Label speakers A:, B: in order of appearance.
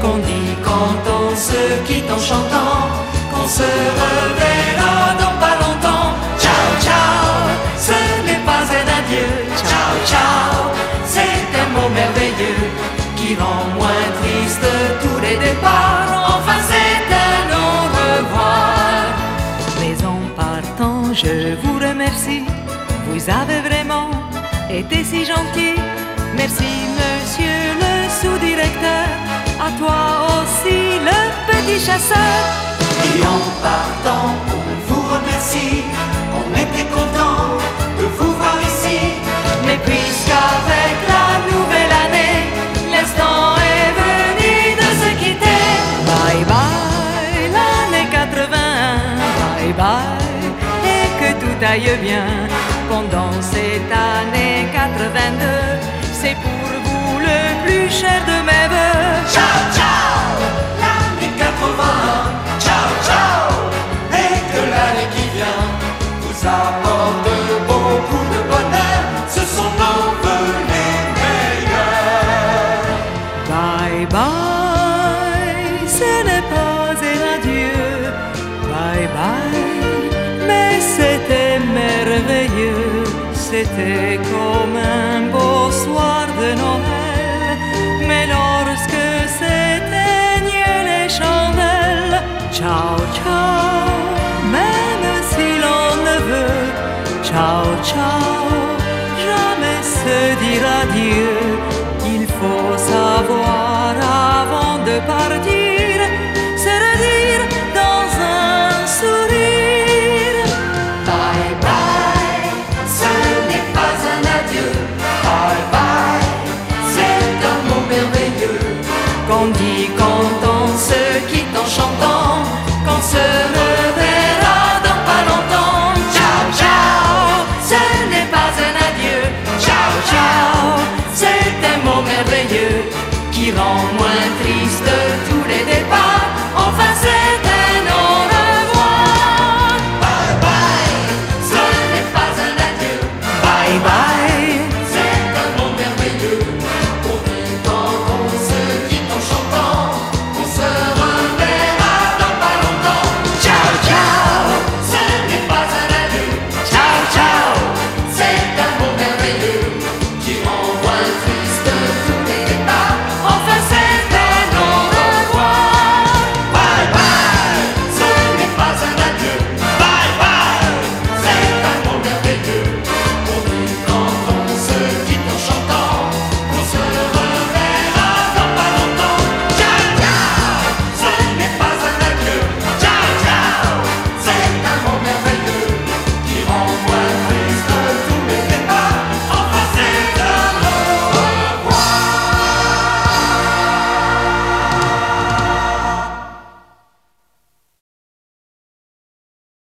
A: qu'on dit quand on se quitte en chantant, qu'on se reverra dans pas longtemps. Ciao, ciao, ce n'est pas un adieu, ciao, ciao, c'est un mot merveilleux qui rend moins triste tous les départs. Enfin, c'est un au revoir.
B: Mais en partant, je vous remercie. Vous avez vraiment été si gentil. Merci, monsieur le
A: Et en partant, on vous remercie. On était content de vous voir ici. Mais puisqu'avec la nouvelle année, l'instant est venu de se quitter.
B: Bye bye, l'année 81. Bye bye, et que tout aille bien. Pendant cette année 82, C'était comme un beau soir de Noël. Mais
A: lorsque s'éteignaient les chandelles, ciao ciao, même si l'on ne
B: veut, ciao ciao, jamais se dire adieu. Il faut savoir qu'on dit quand on se quitte en chantant, qu'on se reverra dans pas longtemps. Ciao, ciao, ce n'est pas un adieu. Ciao, ciao, c'est un mot merveilleux qui rend